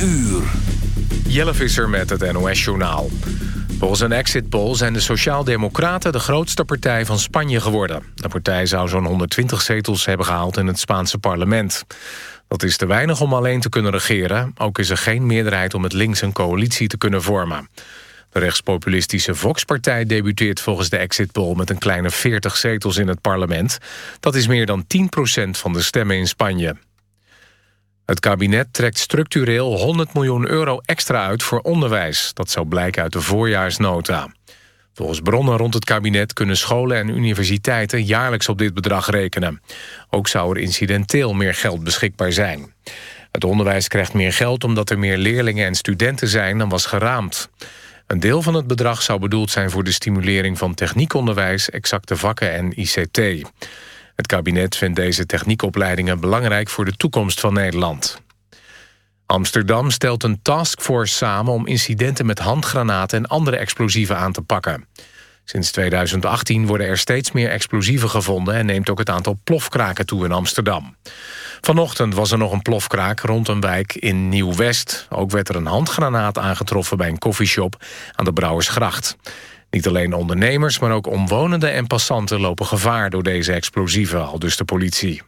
uur. Jelle Visser met het NOS-journaal. Volgens een exit poll zijn de Sociaaldemocraten de grootste partij van Spanje geworden. De partij zou zo'n 120 zetels hebben gehaald in het Spaanse parlement. Dat is te weinig om alleen te kunnen regeren. Ook is er geen meerderheid om met links een coalitie te kunnen vormen. De rechtspopulistische Vox-partij debuteert volgens de exit poll... met een kleine 40 zetels in het parlement. Dat is meer dan 10% van de stemmen in Spanje. Het kabinet trekt structureel 100 miljoen euro extra uit voor onderwijs. Dat zou blijken uit de voorjaarsnota. Volgens bronnen rond het kabinet kunnen scholen en universiteiten jaarlijks op dit bedrag rekenen. Ook zou er incidenteel meer geld beschikbaar zijn. Het onderwijs krijgt meer geld omdat er meer leerlingen en studenten zijn dan was geraamd. Een deel van het bedrag zou bedoeld zijn voor de stimulering van techniekonderwijs, exacte vakken en ICT. Het kabinet vindt deze techniekopleidingen belangrijk voor de toekomst van Nederland. Amsterdam stelt een taskforce samen om incidenten met handgranaten en andere explosieven aan te pakken. Sinds 2018 worden er steeds meer explosieven gevonden en neemt ook het aantal plofkraken toe in Amsterdam. Vanochtend was er nog een plofkraak rond een wijk in Nieuw-West. Ook werd er een handgranaat aangetroffen bij een koffieshop aan de Brouwersgracht. Niet alleen ondernemers, maar ook omwonenden en passanten lopen gevaar door deze explosieven, al dus de politie.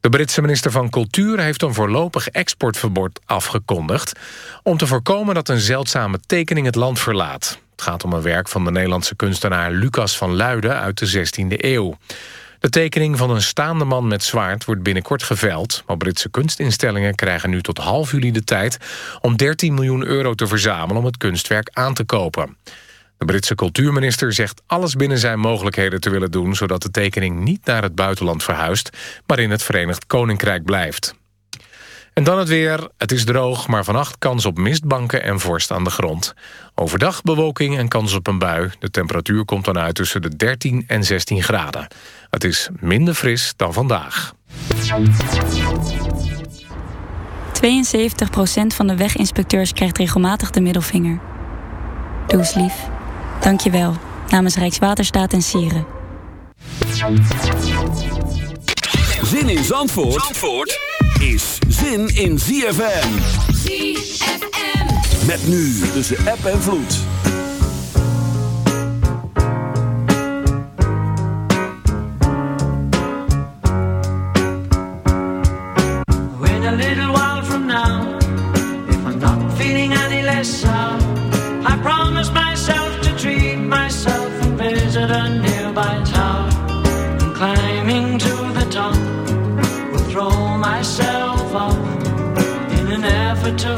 De Britse minister van Cultuur heeft een voorlopig exportverbod afgekondigd... om te voorkomen dat een zeldzame tekening het land verlaat. Het gaat om een werk van de Nederlandse kunstenaar Lucas van Luiden uit de 16e eeuw. De tekening van een staande man met zwaard wordt binnenkort geveild... maar Britse kunstinstellingen krijgen nu tot half juli de tijd... om 13 miljoen euro te verzamelen om het kunstwerk aan te kopen. De Britse cultuurminister zegt alles binnen zijn mogelijkheden te willen doen... zodat de tekening niet naar het buitenland verhuist... maar in het Verenigd Koninkrijk blijft. En dan het weer. Het is droog, maar vannacht kans op mistbanken en vorst aan de grond. Overdag bewolking en kans op een bui. De temperatuur komt dan uit tussen de 13 en 16 graden. Het is minder fris dan vandaag. 72% van de weginspecteurs krijgt regelmatig de middelvinger. Doe lief. Dank je wel. Namens Rijkswaterstaat en Sieren. Zin in Zandvoort, Zandvoort is zin in ZFM. ZFM. Met nu tussen app en vloed. When a little while from now, if I'm not feeling any less myself off in an effort to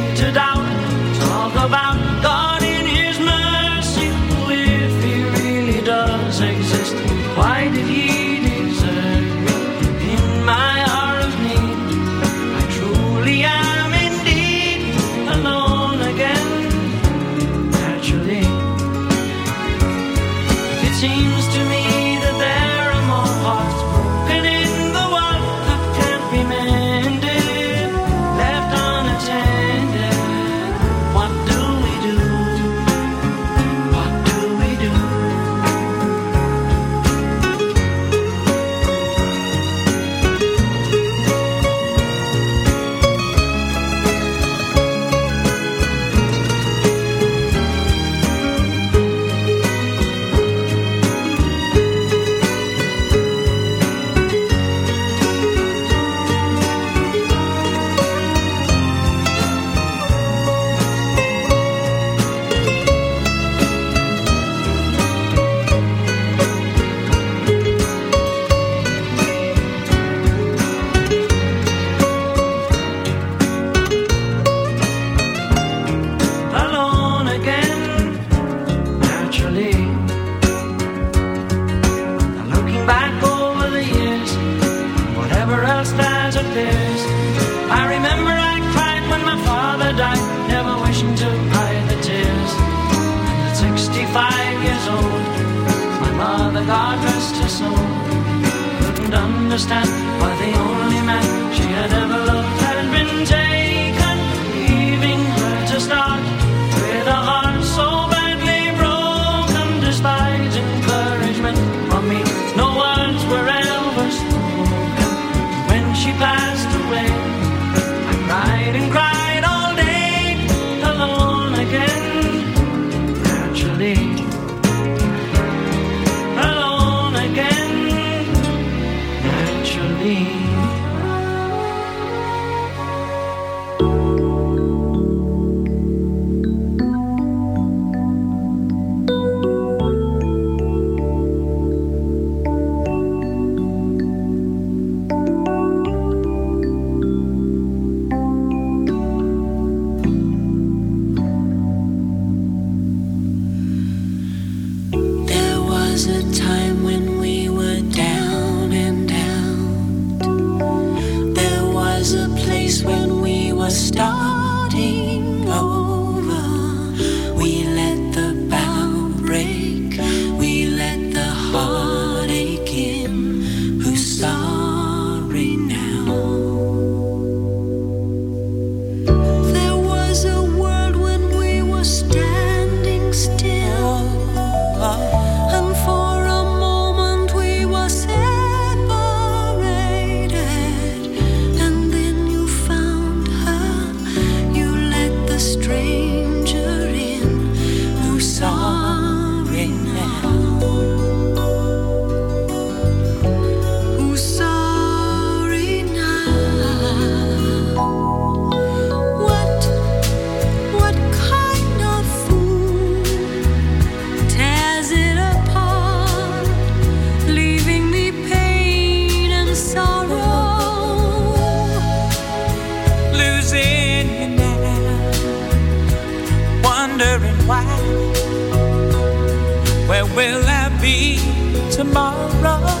understand. tomorrow.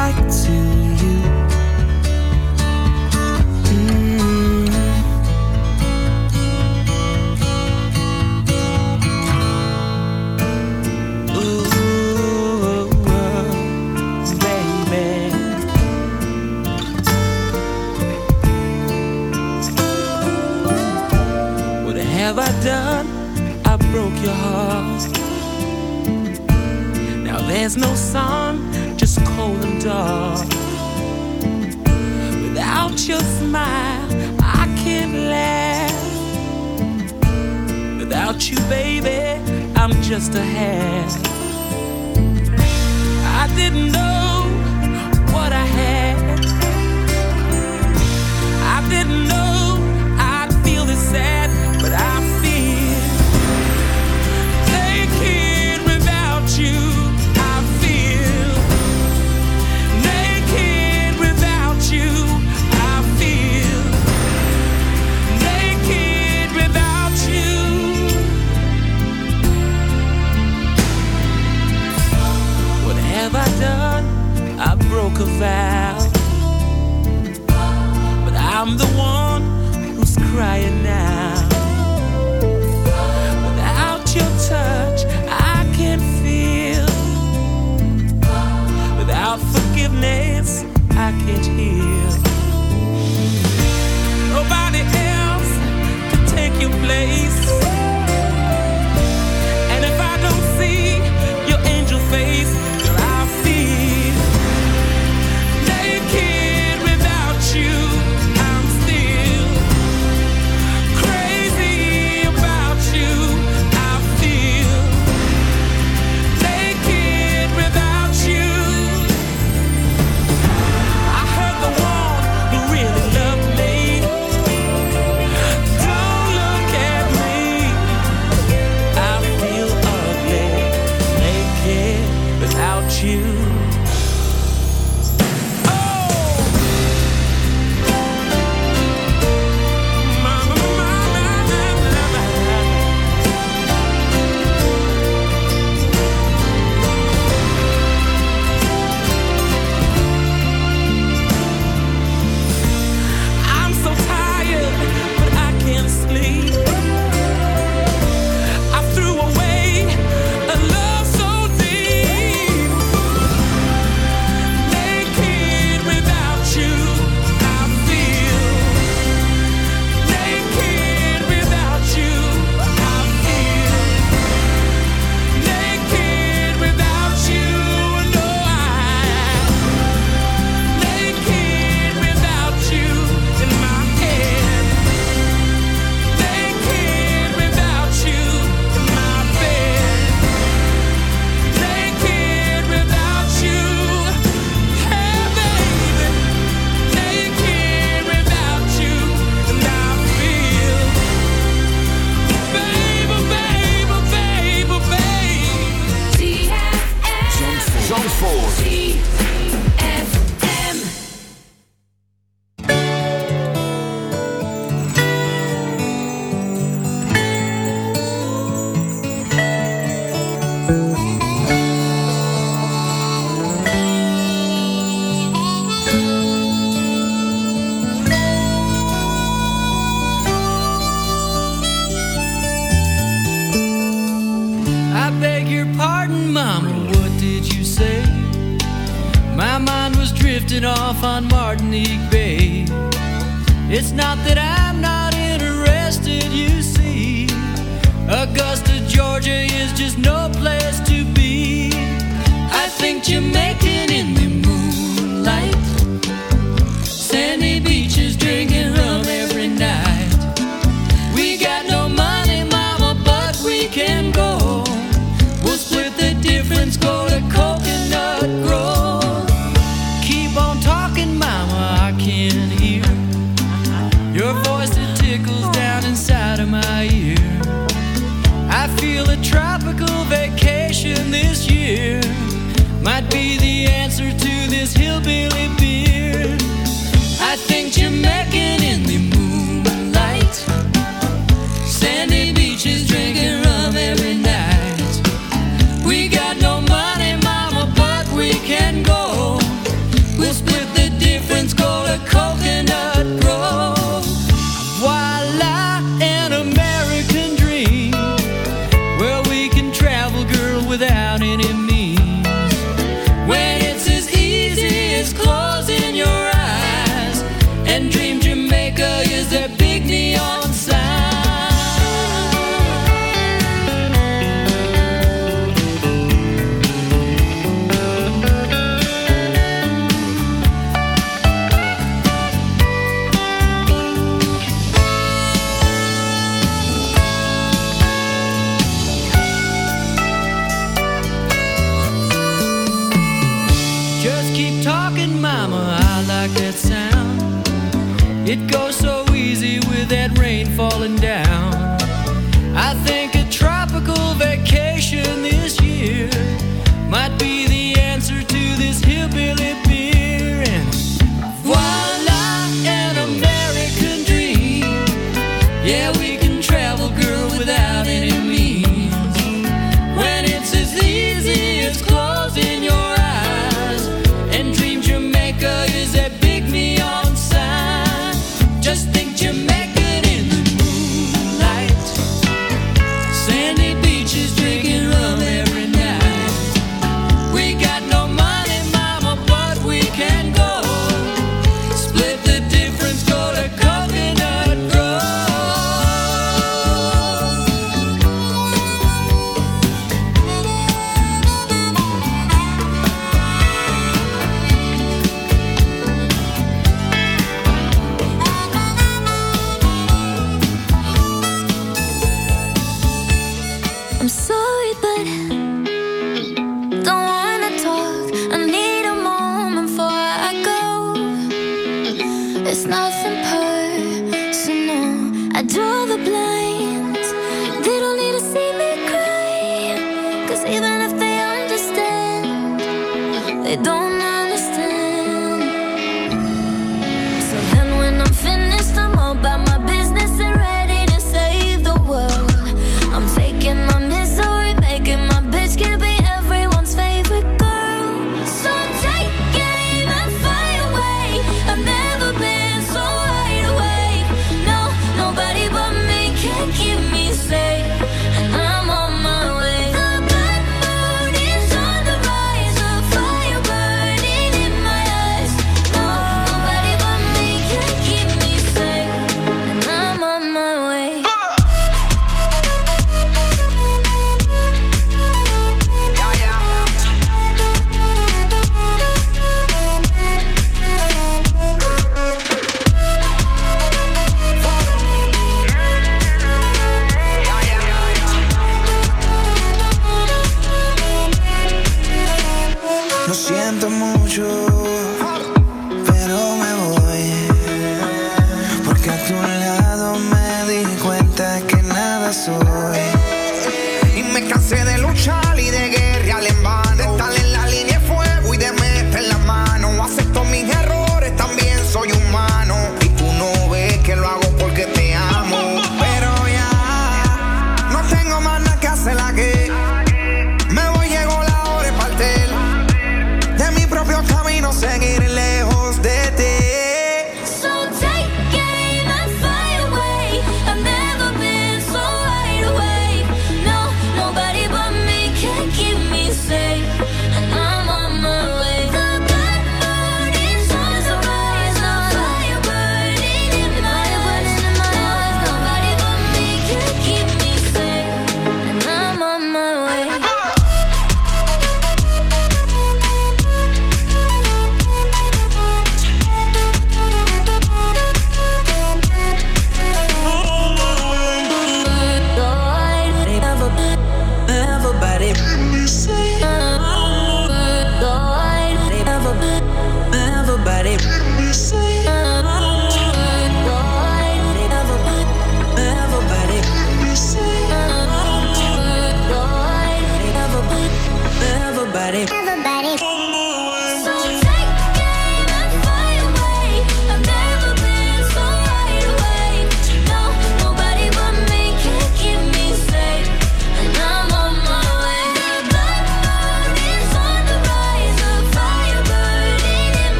they don't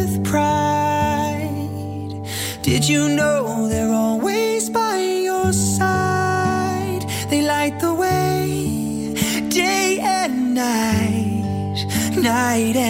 with pride. Did you know they're always by your side? They light the way day and night, night and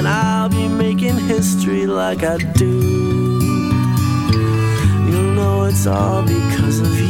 and I'll be making history like I do. You'll know it's all because of you.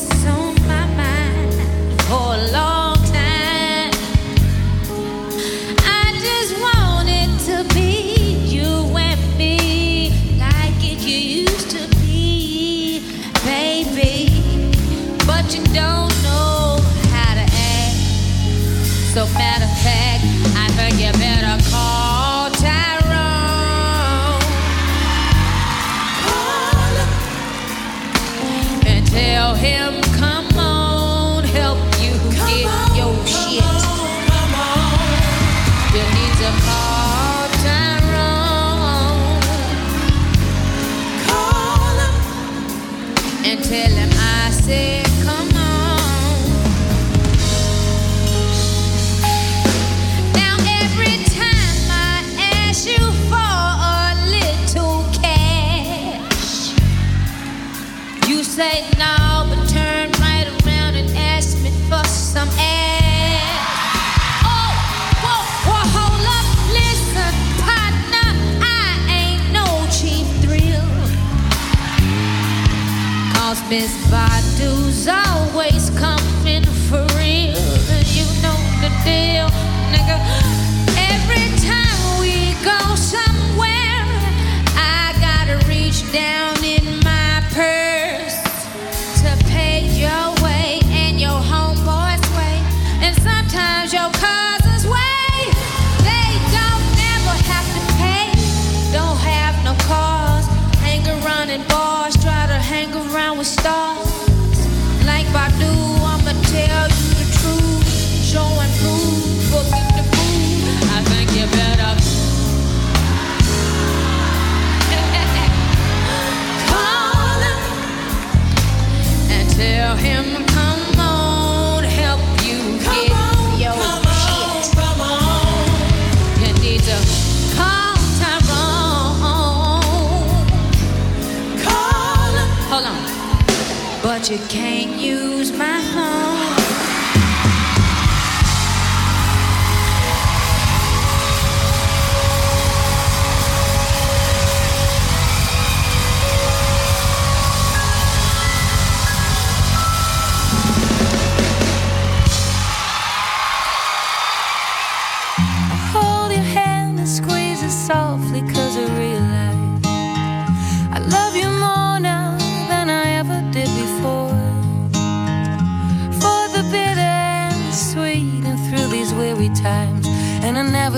Miss Body. you can't use my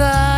passar.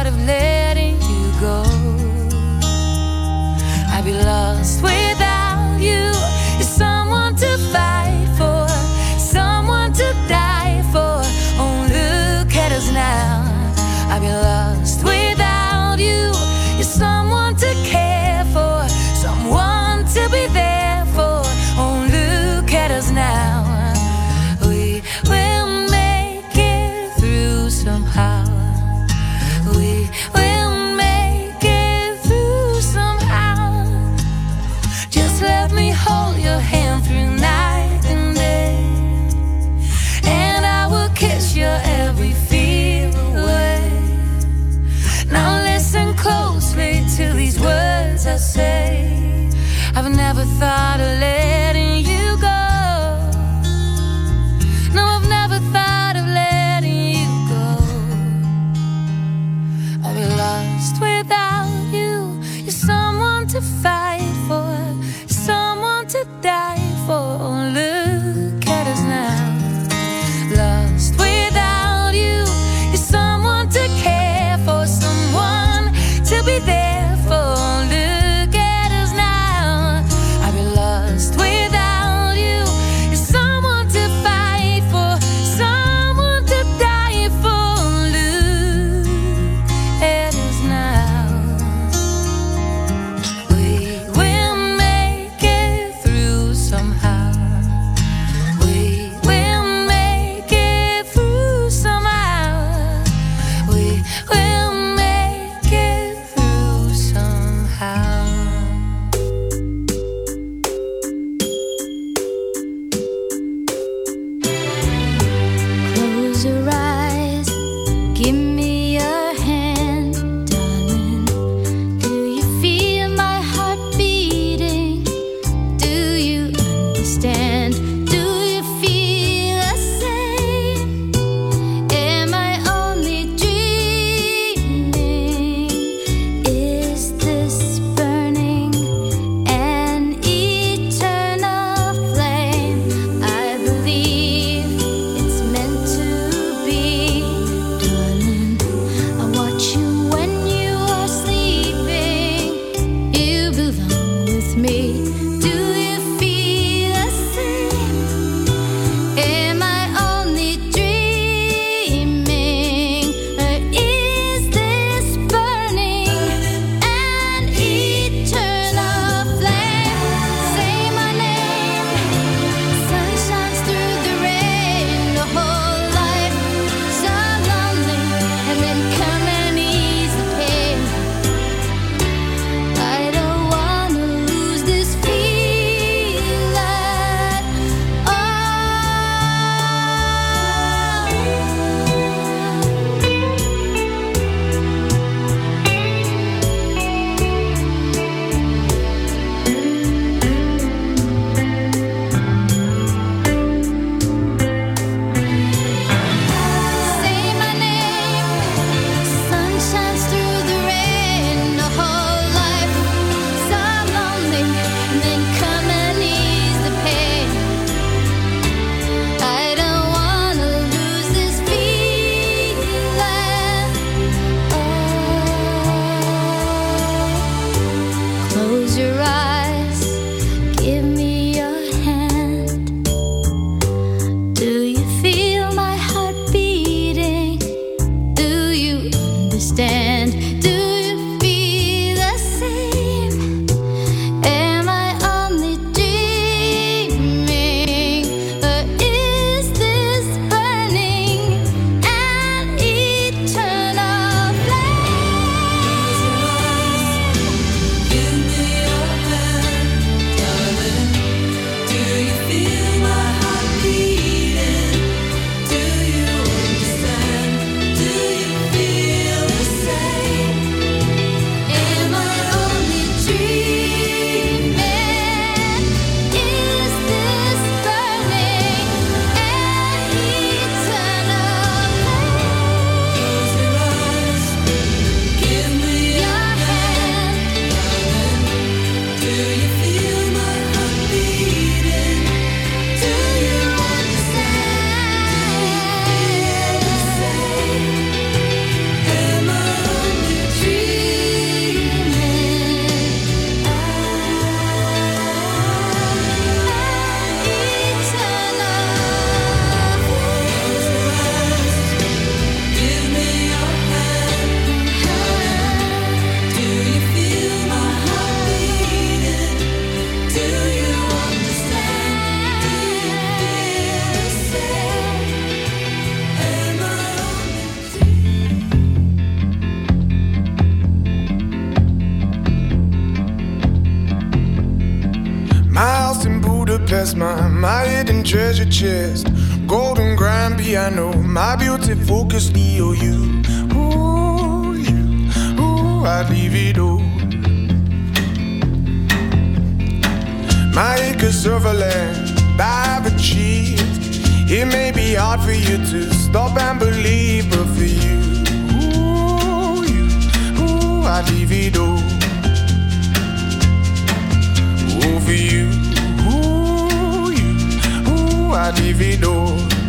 it me or you? Ooh, you, ooh, I'd leave it all. My acres of a land I've achieved. It may be hard for you to stop and believe, but for you, ooh, you, ooh, I'd leave it all. Ooh, for you, ooh, you, ooh, I'd leave it all.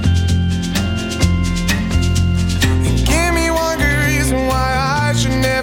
reason why I should never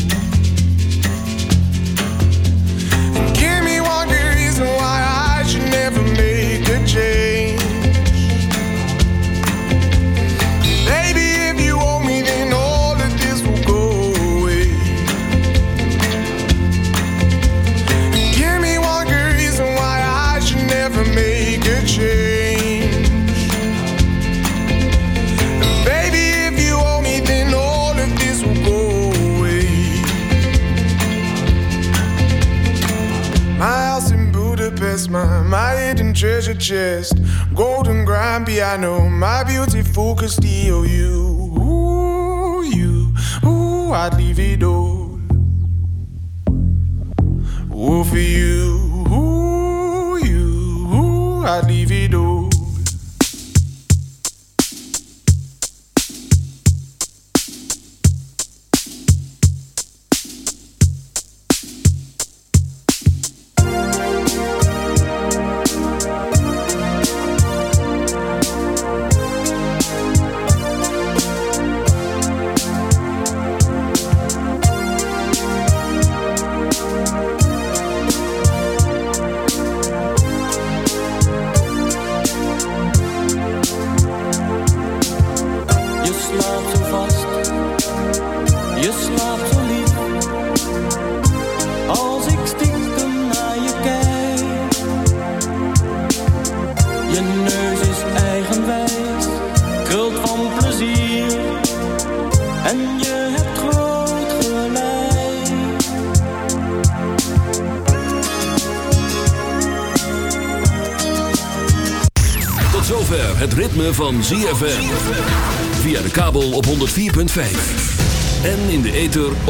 chest. Golden grand piano, my beautiful Castillo, you.